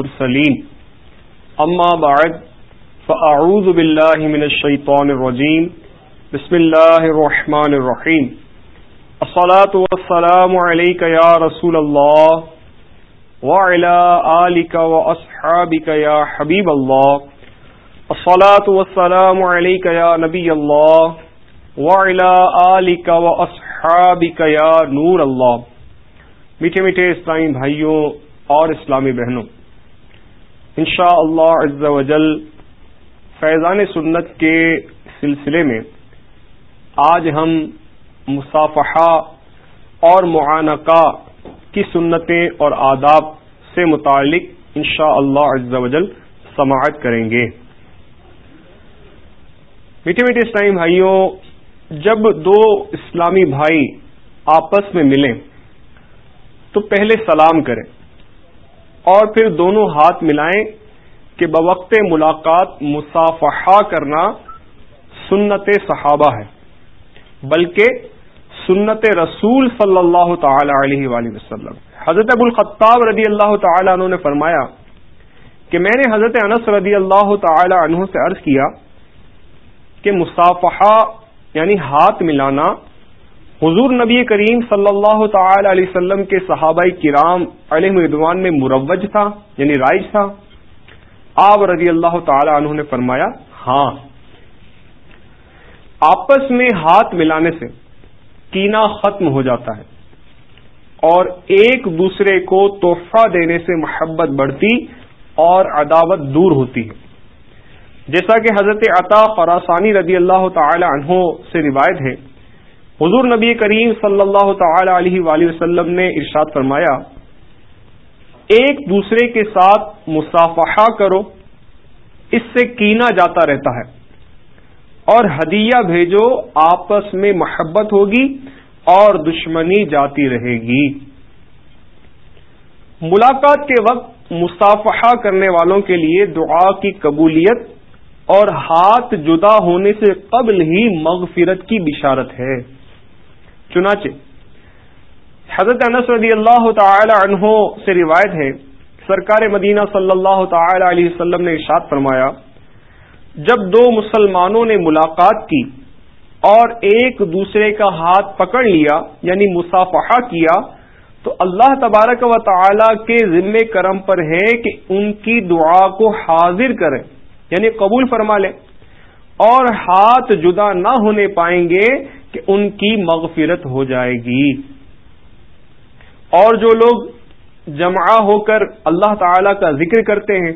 المرسلين اما بعد، فاعوذ بالله من الشيطان الرجيم بسم الله الرحمن الرحيم الصلاه والسلام عليك يا رسول الله وعلى اليك واصحابك يا حبيب الله الصلاه والسلام عليك يا نبي الله وعلى اليك واصحابك يا نور الله میٹھے میٹھے اسلامی بھائیوں اور اسلامی بہنوں انشاء اللہ عز و جل فیضان سنت کے سلسلے میں آج ہم مصافحہ اور معانقہ کی سنتیں اور آداب سے متعلق انشاء اللہ عز و جل سماعت کریں گے۔ میٹھے میٹھے اسلامی بھائیوں، جب دو اسلامی بھائی آپس میں ملیں تو پہلے سلام کریں۔ اور پھر دونوں ہاتھ ملائیں کہ بوقت ملاقات مصافحہ کرنا سنت صحابہ ہے، بلکہ سنت رسول صلی اللہ تعالی علیہ وآلہ وسلم۔ حضرت ابو الخطاب رضی اللہ تعالی عنہ نے فرمایا کہ میں نے حضرت انس رضی اللہ تعالی عنہ سے عرض کیا کہ مصافحہ یعنی ہاتھ ملانا حضور نبی کریم صلی اللہ تعالی علیہ وسلم کے صحابہ کرام علیہ مردوان میں مروج تھا یعنی رائج تھا۔ آپ رضی اللہ تعالی عنہ نے فرمایا ہاں۔ آپس میں ہاتھ ملانے سے کینا ختم ہو جاتا ہے اور ایک دوسرے کو تحفہ دینے سے محبت بڑھتی اور عداوت دور ہوتی ہے۔ جیسا کہ حضرت عطا فراسانی رضی اللہ تعالی عنہ سے روایت ہے حضور نبی کریم صلی اللہ تعالی علیہ وآلہ وسلم نے ارشاد فرمایا، ایک دوسرے کے ساتھ مصافحہ کرو، اس سے کینا جاتا رہتا ہے، اور ہدیہ بھیجو، آپس میں محبت ہوگی اور دشمنی جاتی رہے گی۔ ملاقات کے وقت مصافحہ کرنے والوں کے لیے دعا کی قبولیت اور ہاتھ جدا ہونے سے قبل ہی مغفرت کی بشارت ہے۔ چنانچہ حضرت انس رضی اللہ تعالی عنہ سے روایت ہے، سرکار مدینہ صلی اللہ تعالی علیہ وسلم نے ارشاد فرمایا، جب دو مسلمانوں نے ملاقات کی اور ایک دوسرے کا ہاتھ پکڑ لیا یعنی مصافحہ کیا، تو اللہ تبارک و تعالی کے ذمے کرم پر ہے کہ ان کی دعا کو حاضر کریں یعنی قبول فرما لیں اور ہاتھ جدا نہ ہونے پائیں گے کہ ان کی مغفرت ہو جائے گی۔ اور جو لوگ جمع ہو کر اللہ تعالی کا ذکر کرتے ہیں،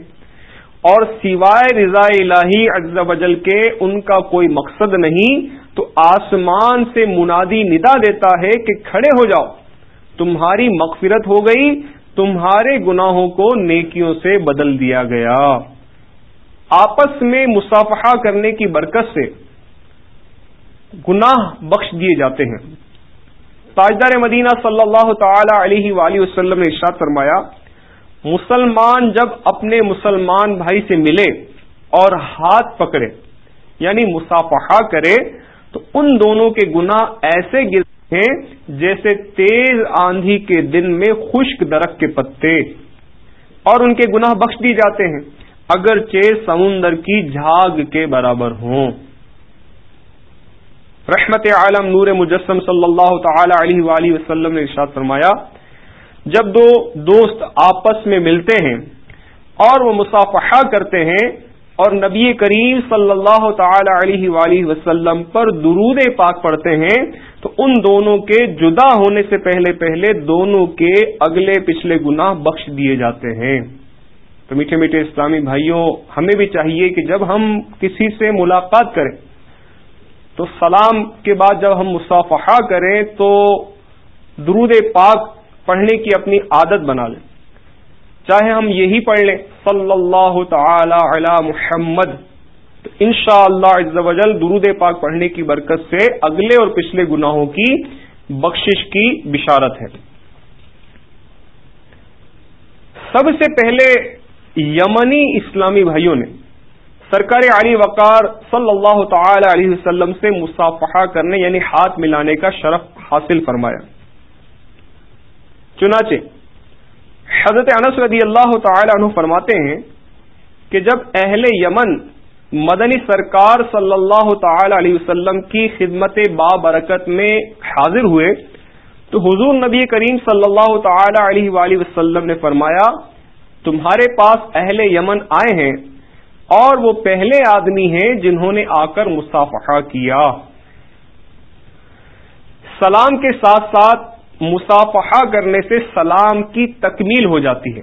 اور سوائے رضا الہی اجز وجل کے ان کا کوئی مقصد نہیں، تو آسمان سے منادی ندا دیتا ہے کہ کھڑے ہو جاؤ۔ تمہاری مغفرت ہو گئی، تمہارے گناہوں کو نیکیوں سے بدل دیا گیا۔ آپس میں مصافحہ کرنے کی برکت سے گناہ بخش دیے جاتے ہیں۔ تاجدار مدینہ صلی اللہ تعالی علیہ وآلہ وسلم نے ارشاد فرمایا، مسلمان جب اپنے مسلمان بھائی سے ملے اور ہاتھ پکڑے یعنی مسافحہ کرے، تو ان دونوں کے گناہ ایسے گرتے ہیں جیسے تیز آندھی کے دن میں خشک درخت کے پتے۔ اور ان کے گناہ بخش دی جاتے ہیں، اگرچہ سمندر کی جھاگ کے برابر ہوں۔ رحمت عالم نور مجسم صلی اللہ تعالی علیہ وآلہ وسلم نے ارشاد فرمایا، جب دو دوست آپس میں ملتے ہیں اور وہ مصافحہ کرتے ہیں اور نبی کریم صلی اللہ تعالی علیہ وآلہ وسلم پر درود پاک پڑھتے ہیں، تو ان دونوں کے جدا ہونے سے پہلے پہلے دونوں کے اگلے پچھلے گناہ بخش دیے جاتے ہیں۔ تو میٹھے میٹھے اسلامی بھائیوں، ہمیں بھی چاہیے کہ جب ہم کسی سے ملاقات کریں تو سلام کے بعد جب ہم مصافحہ کریں تو درود پاک پڑھنے کی اپنی عادت بنا لیں۔ چاہے ہم یہی پڑھ لیں، صلی اللہ تعالی علی محمد۔ تو ان شاء اللہ درود پاک پڑھنے کی برکت سے اگلے اور پچھلے گناہوں کی بخشش کی بشارت ہے۔ سب سے پہلے یمنی اسلامی بھائیوں نے سرکار علی وقار صلی اللہ تعالی علیہ وسلم سے مصافحہ کرنے یعنی ہاتھ ملانے کا شرف حاصل فرمایا۔ چنانچہ، حضرت انس رضی اللہ تعالی عنہ فرماتے ہیں کہ جب اہل یمن مدنی سرکار صلی اللہ تعالی علیہ وسلم کی خدمت بابرکت میں حاضر ہوئے، تو حضور نبی کریم صلی اللہ تعالی علیہ وآلہ وسلم نے فرمایا، تمہارے پاس اہل یمن آئے ہیں اور وہ پہلے آدمی ہیں جنہوں نے آ کر مسافہ کیا۔ سلام کے ساتھ ساتھ مسافہ کرنے سے سلام کی تکمیل ہو جاتی ہے۔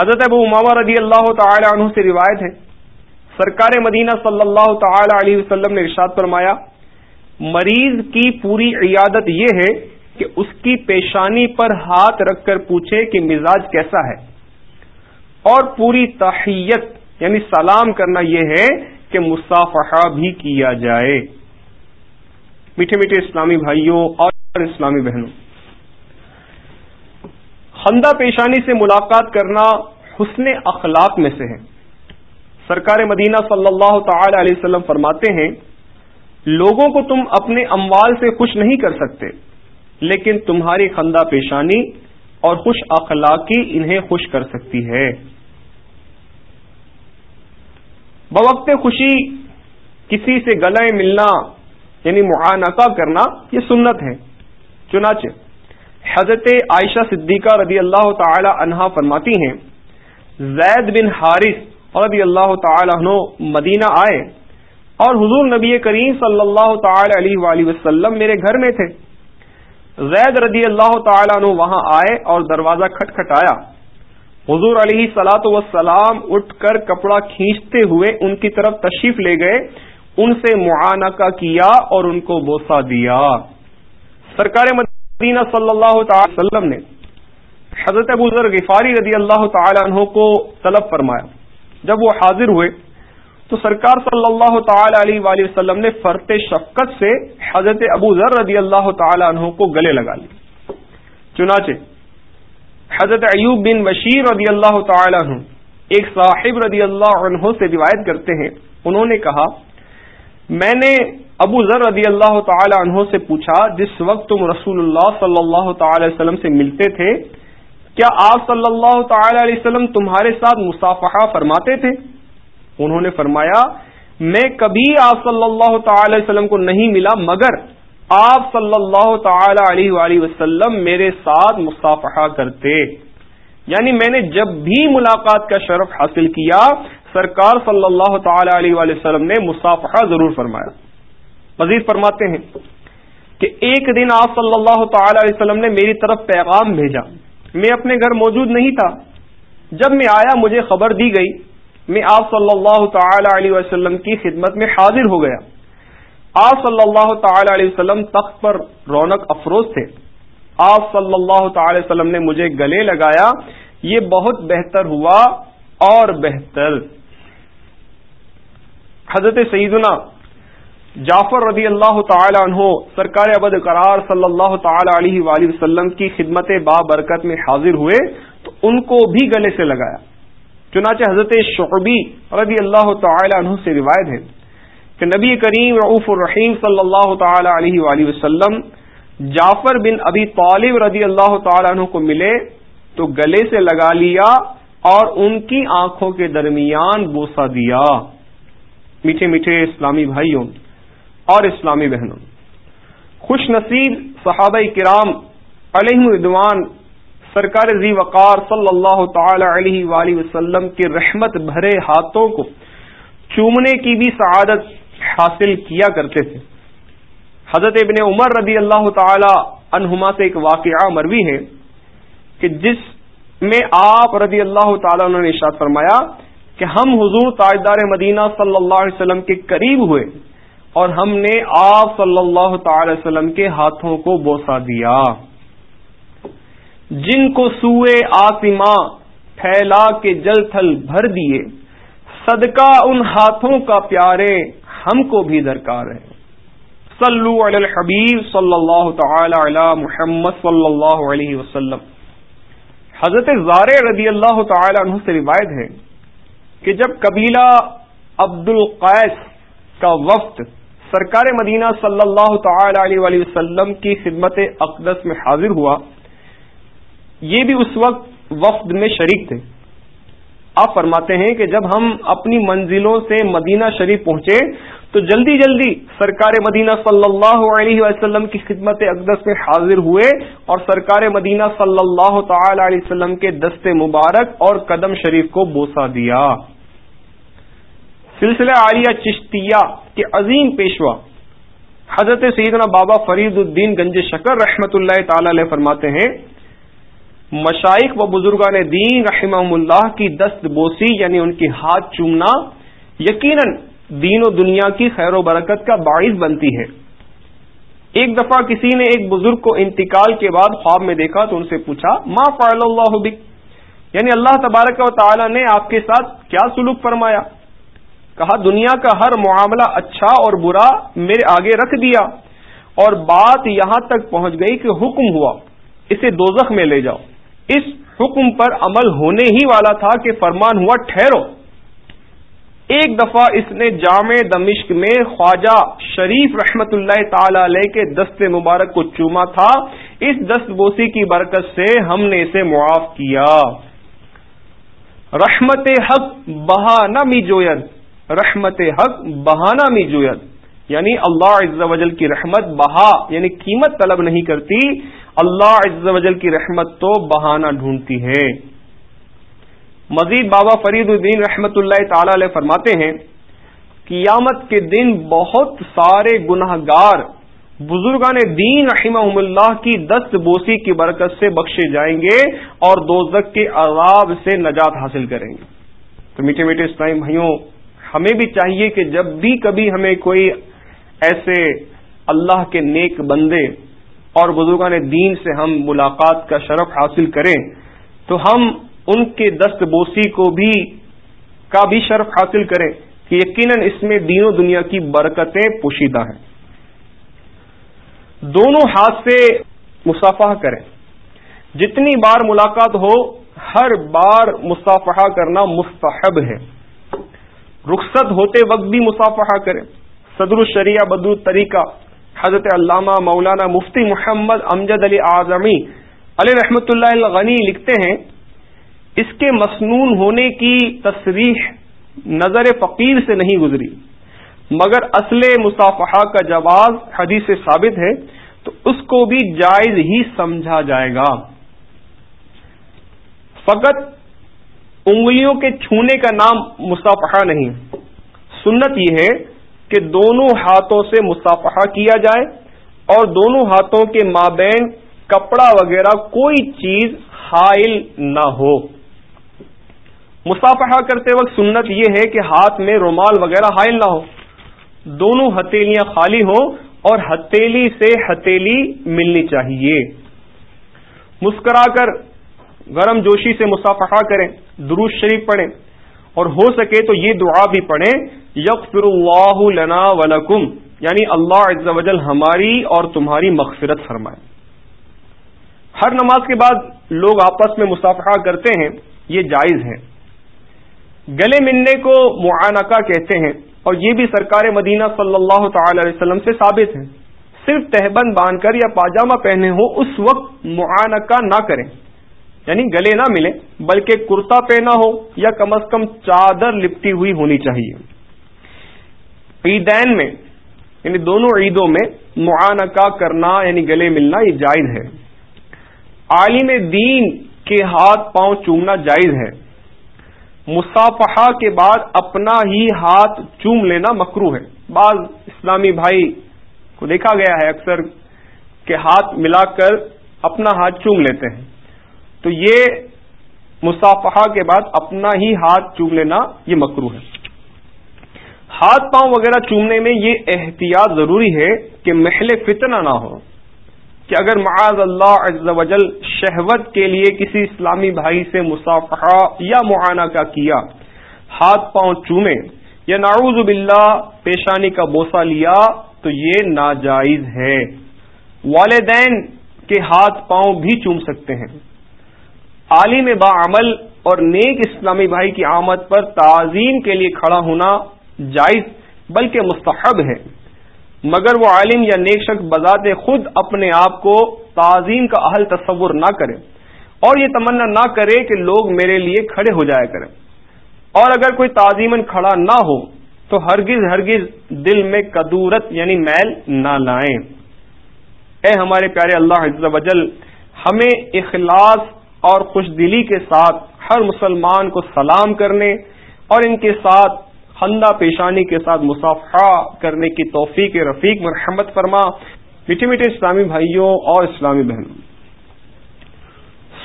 حضرت ابو امامہ رضی اللہ تعالی عنہ سے روایت ہے۔ سرکار مدینہ صلی اللہ تعالی علیہ وسلم نے ارشاد فرمایا، مریض کی پوری عیادت یہ ہے کہ اس کی پیشانی پر ہاتھ رکھ کر پوچھے کہ مزاج کیسا ہے۔ اور پوری تحیت یعنی سلام کرنا یہ ہے کہ مسافہ بھی کیا جائے۔ میٹھے میٹھے اسلامی بھائیوں اور اسلامی بہنوں، خندہ پیشانی سے ملاقات کرنا حسن اخلاق میں سے ہے۔ سرکار مدینہ صلی اللہ تعالی علیہ وسلم فرماتے ہیں، لوگوں کو تم اپنے اموال سے خوش نہیں کر سکتے، لیکن تمہاری خندہ پیشانی اور خوش اخلاقی انہیں خوش کر سکتی ہے۔ بوقت خوشی کسی سے گلے ملنا یعنی معانقہ کرنا، یہ سنت ہے۔ چنانچہ، حضرت عائشہ صدیقہ رضی اللہ تعالی عنہا فرماتی ہیں، زید بن حارث رضی اللہ تعالی عنہ مدینہ آئے اور حضور نبی کریم صلی اللہ تعالی علیہ وآلہ وسلم میرے گھر میں تھے۔ زید رضی اللہ تعالی عنہ وہاں آئے اور دروازہ کھٹ کھٹایا حضور علیہ سلاۃ وسلام اٹھ کر کپڑا کھینچتے ہوئے ان کی طرف تشریف لے گئے۔ ان سے معانقہ کیا اور ان کو بوسا دیا۔ سرکار مدینہ صلی اللہ تعالی وسلم نے حضرت ابو ذر غفاری رضی اللہ تعالی عنہ کو طلب فرمایا۔ جب وہ حاضر ہوئے تو سرکار صلی اللہ تعالی علیہ وآلہ وسلم نے فرت شفقت سے حضرت ابو ذر رضی اللہ تعالی عنہ کو گلے لگا لی چنانچہ حضرت ایوب بن بشیر رضی اللہ تعالی عنہ، ایک صاحب رضی اللہ عنہ سے روایت کرتے ہیں۔ انہوں نے کہا، میں نے ابو ذر رضی اللہ تعالی عنہ سے پوچھا، جس وقت تم رسول اللہ صلی اللہ تعالی وسلم سے ملتے تھے، کیا آپ صلی اللہ تعالی علیہ وسلم تمہارے ساتھ مسافہ فرماتے تھے؟ انہوں نے فرمایا، میں کبھی آپ صلی اللہ تعالی وسلم کو نہیں ملا، مگر آپ صلی اللہ تعالی علیہ وآلہ وسلم میرے ساتھ مسافہ کرتے۔ یعنی میں نے جب بھی ملاقات کا شرف حاصل کیا، سرکار صلی اللہ تعالی علیہ وآلہ وسلم نے مسافہ ضرور فرمایا۔ مزید فرماتے ہیں کہ ایک دن آپ صلی اللہ تعالی علیہ وسلم نے میری طرف پیغام بھیجا۔ میں اپنے گھر موجود نہیں تھا۔ جب میں آیا، مجھے خبر دی گئی، میں آپ صلی اللہ تعالی علیہ وسلم کی خدمت میں حاضر ہو گیا۔ آپ صلی اللہ تعالی علیہ وسلم تخت پر رونق افروز تھے۔ آپ صلی اللہ تعالی وسلم نے مجھے گلے لگایا۔ یہ بہت بہتر ہوا اور بہتر۔ حضرت سیدنا جعفر رضی اللہ تعالی عنہ سرکار ابد قرار صلی اللہ تعالی علیہ وآلہ وسلم کی خدمت با برکت میں حاضر ہوئے تو ان کو بھی گلے سے لگایا۔ چنانچہ حضرت شعبی رضی اللہ تعالی عنہ سے روایت ہے۔ کہ نبی کریم رعف الرحیم صلی اللہ تعالی علیہ وآلہ وسلم جعفر بن ابی طالب رضی اللہ تعالی عنہ کو ملے تو گلے سے لگا لیا اور ان کی آنکھوں کے درمیان بوسا دیا۔ میٹھے میٹھے اسلامی بھائیوں اور اسلامی بہنوں، خوش نصیب صحابہ کرام علیہ ردوان سرکار زی وقار صلی اللہ تعالی علیہ وآلہ وسلم کے رحمت بھرے ہاتھوں کو چومنے کی بھی سعادت حاصل کیا کرتے تھے۔ حضرت ابن عمر رضی اللہ تعالی عنہما سے ایک واقعہ مروی ہے کہ جس میں آپ رضی اللہ تعالی عنہ نے ارشاد فرمایا کہ ہم حضور تاجدار مدینہ صلی اللہ علیہ وسلم کے قریب ہوئے اور ہم نے آپ صلی اللہ تعالی وسلم کے ہاتھوں کو بوسا دیا۔ جن کو سوئے آسما پھیلا کے جل تھل بھر دیے، صدقہ ان ہاتھوں کا پیارے ہم کو بھی درکار ہے۔ صلو علی الحبیب صلی اللہ تعالی علی محمد صلی اللہ علیہ وسلم۔ حضرت زار رضی اللہ تعالی عنہ سے روایت ہے کہ جب قبیلہ عبد القیس کا وفد سرکار مدینہ صلی اللہ تعالی علیہ وسلم کی خدمت اقدس میں حاضر ہوا، یہ بھی اس وقت وفد میں شریک تھے۔ آپ فرماتے ہیں کہ جب ہم اپنی منزلوں سے مدینہ شریف پہنچے تو جلدی جلدی سرکار مدینہ صلی اللہ علیہ وسلم کی خدمت اقدس میں حاضر ہوئے اور سرکار مدینہ صلی اللہ تعالی علیہ وسلم کے دست مبارک اور قدم شریف کو بوسا دیا۔ سلسلہ عالیہ چشتیہ کے عظیم پیشوا حضرت سیدنا بابا فرید الدین گنج شکر رحمت اللہ تعالی علیہ فرماتے ہیں۔ مشائق و بزرگان دین رحمہ اللہ کی دست بوسی یعنی ان کی ہاتھ چومنا، یقیناً دین و دنیا کی خیر و برکت کا باعث بنتی ہے۔ ایک دفعہ کسی نے ایک بزرگ کو انتقال کے بعد خواب میں دیکھا تو ان سے پوچھا، ما فعل اللہ بک؟ یعنی اللہ تبارک و تعالی نے آپ کے ساتھ کیا سلوک فرمایا؟ کہا، دنیا کا ہر معاملہ اچھا اور برا میرے آگے رکھ دیا اور بات یہاں تک پہنچ گئی کہ حکم ہوا، اسے دوزخ میں لے جاؤ۔ اس حکم پر عمل ہونے ہی والا تھا کہ فرمان ہوا ٹھہرو۔ ایک دفعہ اس نے جامع دمشق میں خواجہ شریف رحمت اللہ تعالی علیہ کے دست مبارک کو چوما تھا۔ اس دست بوسی کی برکت سے ہم نے اسے معاف کیا۔ رحمت حق بہا نہ می جوید۔ رحمت حق بہانہ می جوید۔ یعنی اللہ عز و جل کی رحمت بہا یعنی قیمت طلب نہیں کرتی۔ اللہ عز و جل کی رحمت تو بہانہ ڈھونڈتی ہے۔ مزید بابا فرید الدین رحمت اللہ تعالی علیہ فرماتے ہیں قیامت کے دن بہت سارے گناہ گار بزرگان دین رحمہ اللہ کی دست بوسی کی برکت سے بخشے جائیں گے اور دوزک کے عذاب سے نجات حاصل کریں گے۔ تو میٹھے میٹھے اسلام بھائیوں، ہمیں بھی چاہیے کہ جب بھی کبھی ہمیں کوئی ایسے اللہ کے نیک بندے اور بزرگان دین سے ہم ملاقات کا شرف حاصل کریں تو ہم ان کے دست بوسی کو بھی کا بھی شرف حاصل کریں کہ یقیناً اس میں دین و دنیا کی برکتیں پوشیدہ ہیں۔ دونوں ہاتھ سے مسافہ کریں۔ جتنی بار ملاقات ہو، ہر بار مسافہ کرنا مستحب ہے۔ رخصت ہوتے وقت بھی مسافہ کریں۔ صدر الشریعہ بدر طریقہ حضرت علامہ مولانا مفتی محمد امجد علی اعظمی علی رحمت اللہ غنی لکھتے ہیں، اس کے مصنون ہونے کی تصریح نظر فقیر سے نہیں گزری، مگر اصل مصافحہ کا جواز حدیث سے ثابت ہے، تو اس کو بھی جائز ہی سمجھا جائے گا۔ فقط انگلیوں کے چھونے کا نام مسافہ نہیں، سنت یہ ہے کہ دونوں ہاتھوں سے مسافہ کیا جائے اور دونوں ہاتھوں کے مابین کپڑا وغیرہ کوئی چیز حائل نہ ہو۔ مسافہ کرتے وقت سنت یہ ہے کہ ہاتھ میں رومال وغیرہ حائل نہ ہو۔ دونوں ہتھیلیاں خالی ہوں اور ہتھیلی سے ہتھیلی ملنی چاہیے۔ مسکرا کر گرم جوشی سے مسافہ کریں دروش شریف پڑھیں اور ہو سکے تو یہ دعا بھی پڑھیں یغفر اللہ لنا ولکم یعنی اللہ عز و جل ہماری اور تمہاری مغفرت فرمائے۔ ہر نماز کے بعد لوگ آپس میں مسافہ کرتے ہیں، یہ جائز ہے۔ گلے ملنے کو معانقہ کہتے ہیں، اور یہ بھی سرکار مدینہ صلی اللہ تعالی علیہ وسلم سے ثابت ہے۔ صرف تہبند باندھ کر یا پاجامہ پہنے ہو، اس وقت معانقہ نہ کریں۔ یعنی گلے نہ ملے بلکہ کرتا پہنا ہو یا کم از کم چادر لپٹی ہوئی ہونی چاہیے۔ عیدین میں یعنی دونوں عیدوں میں معانقہ کرنا یعنی گلے ملنا، یہ جائز ہے۔ عالم دین کے ہاتھ پاؤں چومنا جائز ہے۔ مصافحہ کے بعد اپنا ہی ہاتھ چوم لینا مکرو ہے۔ بعض اسلامی بھائی کو دیکھا گیا ہے اکثر کہ ہاتھ ملا کر اپنا ہاتھ چوم لیتے ہیں۔ تو یہ مسافہ کے بعد اپنا ہی ہاتھ چوم لینا یہ مکرو ہے۔ ہاتھ پاؤں وغیرہ چومنے میں یہ احتیاط ضروری ہے کہ محل فتنہ نہ ہو۔ کہ اگر معاذ اللہ عز و جل شہوت کے لیے کسی اسلامی بھائی سے مسافہ یا معانہ کا کیا، ہاتھ پاؤں چومے یا نعوذ باللہ پیشانی کا بوسا لیا، تو یہ ناجائز ہے۔ والدین کے ہاتھ پاؤں بھی چوم سکتے ہیں۔ عالم با عمل اور نیک اسلامی بھائی کی آمد پر تعظیم کے لیے کھڑا ہونا جائز بلکہ مستحب ہے مگر وہ عالم یا نیک شخص بذات خود اپنے آپ کو تعظیم کا اہل تصور نہ کرے اور یہ تمنا نہ کرے کہ لوگ میرے لیے کھڑے ہو جایا کریں۔ اور اگر کوئی تعظیمن کھڑا نہ ہو تو ہرگز ہرگز دل میں کدورت یعنی میل نہ لائیں۔ اے ہمارے پیارے اللہ عز و جل، ہمیں اخلاص اور خوش دلی کے ساتھ ہر مسلمان کو سلام کرنے اور ان کے ساتھ خندہ پیشانی کے ساتھ مسافہ کرنے کی توفیق رفیق مرحمت فرما۔ میٹھے میٹھے اسلامی بھائیوں اور اسلامی بہنوں،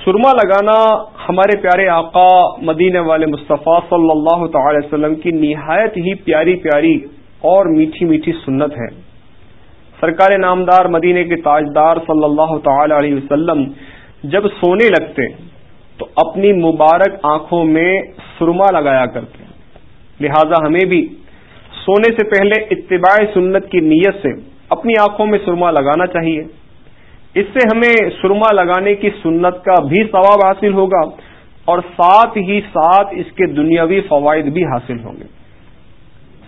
سرما لگانا ہمارے پیارے آقا مدینہ والے مصطفیٰ صلی اللہ تعالی وسلم کی نہایت ہی پیاری پیاری اور میٹھی میٹھی سنت ہے۔ سرکار نامدار مدینے کے تاجدار صلی اللہ تعالی علیہ وسلم جب سونے لگتے تو اپنی مبارک آنکھوں میں سرما لگایا کرتے۔ لہذا ہمیں بھی سونے سے پہلے اتباع سنت کی نیت سے اپنی آنکھوں میں سرما لگانا چاہیے۔ اس سے ہمیں سرما لگانے کی سنت کا بھی ثواب حاصل ہوگا اور ساتھ ہی ساتھ اس کے دنیاوی فوائد بھی حاصل ہوں گے۔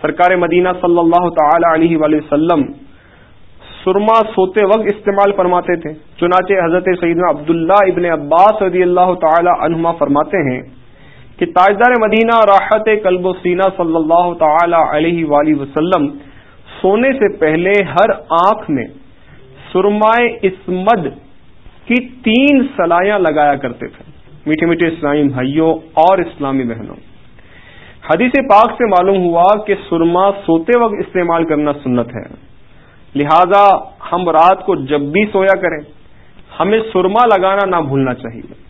سرکار مدینہ صلی اللہ تعالی علیہ وآلہ وسلم سرما سوتے وقت استعمال فرماتے تھے۔ چنانچہ حضرت سیدنا عبداللہ ابن عباس رضی اللہ تعالی عنہما فرماتے ہیں کہ تاجدار مدینہ راحت قلب و سینہ صلی اللہ تعالی علیہ وآلہ وسلم سونے سے پہلے ہر آنکھ میں سرمائے اسمد کی تین سلائیاں لگایا کرتے تھے۔ میٹھے میٹھے اسلامی بھائیوں اور اسلامی بہنوں۔ حدیث پاک سے معلوم ہوا کہ سرما سوتے وقت استعمال کرنا سنت ہے۔ لہذا ہم رات کو جب بھی سویا کریں، ہمیں سرما لگانا نہ بھولنا چاہیے۔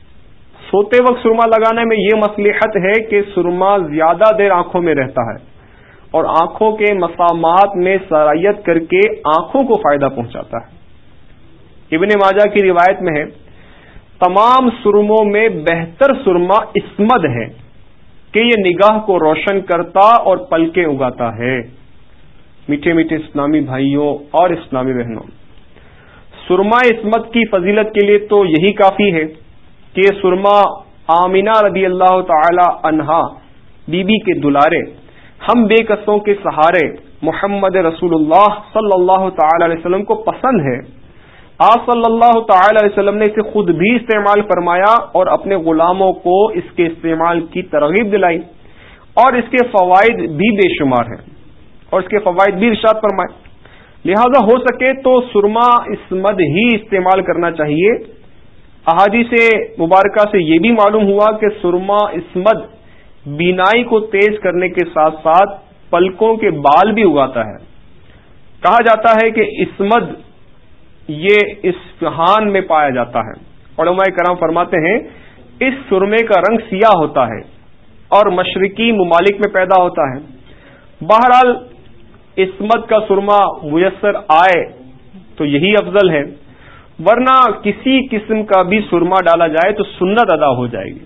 سوتے وقت سرما لگانے میں یہ مصلحت ہے کہ سرما زیادہ دیر آنکھوں میں رہتا ہے اور آنکھوں کے مسامات میں سرائیت کر کے آنکھوں کو فائدہ پہنچاتا ہے۔ ابن ماجہ کی روایت میں ہے، تمام سرموں میں بہتر سرما اسمد ہے کہ یہ نگاہ کو روشن کرتا اور پلکے اگاتا ہے۔ میٹھے میٹھے اسلامی بھائیوں اور اسلامی بہنوں، سرما اسمت کی فضیلت کے لیے تو یہی کافی ہے کہ سرما آمینہ رضی اللہ تعالی عنہا، بی بی کے دلارے، ہم بے قصوں کے سہارے محمد رسول اللہ صلی اللہ تعالی علیہ وسلم کو پسند ہے آپ صلی اللہ تعالی علیہ وسلم نے اسے خود بھی استعمال فرمایا اور اپنے غلاموں کو اس کے استعمال کی ترغیب دلائی اور اس کے فوائد بھی بے شمار ہیں اور اس کے فوائد بھی ارشاد فرمائے۔ لہذا ہو سکے تو سرما اسمد ہی استعمال کرنا چاہیے۔ احادی سے مبارکہ سے یہ بھی معلوم ہوا کہ سرما اسمد بینائی کو تیز کرنے کے ساتھ ساتھ پلکوں کے بال بھی اگاتا ہے۔ کہا جاتا ہے کہ اسمد یہ اسفہان میں پایا جاتا ہے۔ علماء کرام فرماتے ہیں، اس سرمے کا رنگ سیاہ ہوتا ہے اور مشرقی ممالک میں پیدا ہوتا ہے۔ بہرحال اسمت کا سرما میسر آئے تو یہی افضل ہے۔ ورنہ کسی قسم کا بھی سرما ڈالا جائے تو سنت ادا ہو جائے گی۔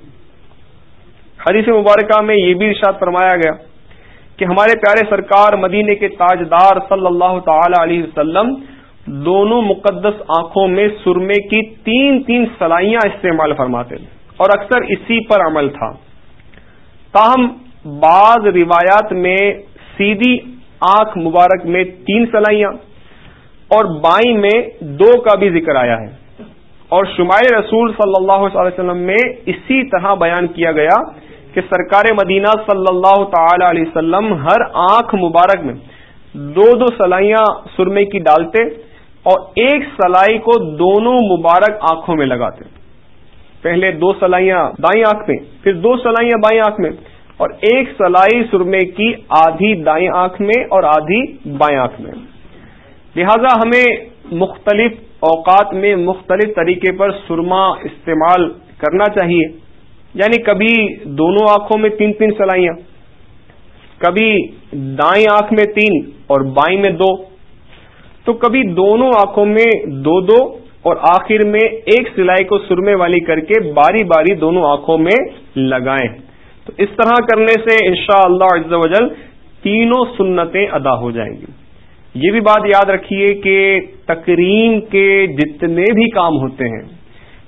حدیث مبارکہ میں یہ بھی ارشاد فرمایا گیا کہ ہمارے پیارے سرکار مدینے کے تاجدار صلی اللہ تعالی علیہ وسلم دونوں مقدس آنکھوں میں سرمے کی تین تین سلائیاں استعمال فرماتے تھے اور اکثر اسی پر عمل تھا۔ تاہم، بعض روایات میں سیدھی آنکھ مبارک میں تین سلائیاں اور بائیں میں دو کا بھی ذکر آیا ہے۔ اور شمائل رسول صلی اللہ علیہ وسلم میں اسی طرح بیان کیا گیا کہ سرکار مدینہ صلی اللہ تعالی علیہ وسلم ہر آنکھ مبارک میں دو دو سلائیاں سرمے کی ڈالتے اور ایک سلائی کو دونوں مبارک آنکھوں میں لگاتے۔ پہلے دو سلائیاں دائیں آنکھ میں، پھر دو سلائیاں بائیں آنکھ میں اور ایک سلائی سرمے کی آدھی دائیں آنکھ میں اور آدھی بائیں آنکھ میں۔ لہذا ہمیں مختلف اوقات میں مختلف طریقے پر سرما استعمال کرنا چاہیے۔ یعنی کبھی دونوں آنکھوں میں تین تین سلائیاں کبھی دائیں آنکھ میں تین اور بائیں میں دو۔ تو کبھی دونوں آنکھوں میں دو دو اور آخر میں ایک سلائی کو سرمے والی کر کے باری باری دونوں آنکھوں میں لگائیں۔ تو اس طرح کرنے سے انشاءاللہ شاء اللہ تینوں سنتیں ادا ہو جائیں گی۔ یہ بھی بات یاد رکھیے کہ تقریم کے جتنے بھی کام ہوتے ہیں،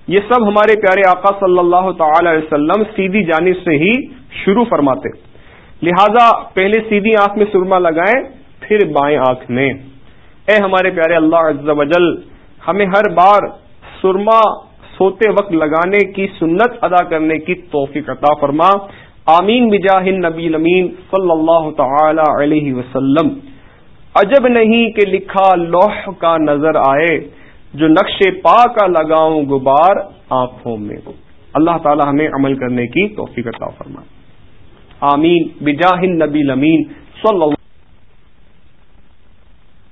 یہ سب ہمارے پیارے آقا صلی اللہ تعالی علیہ وسلم سیدھی جانب سے ہی شروع فرماتے۔ لہذا پہلے سیدھی آنکھ میں سرما لگائیں، پھر بائیں آنکھ میں۔ اے ہمارے پیارے اللہ عز و جل، ہمیں ہر بار سرما سوتے وقت لگانے کی سنت ادا کرنے کی توفیق عطا فرما۔ آمین بجاہ نبی لمین صلی اللہ تعالی علیہ وسلم۔ عجب نہیں کہ لکھا لوح کا نظر آئے، جو نقش پا کا لگاؤں غبار آنکھوں میں اللہ تعالی ہمیں عمل کرنے کی توفیق عطا فرما آمین۔ بجاہ نبی لمین صلی اللہ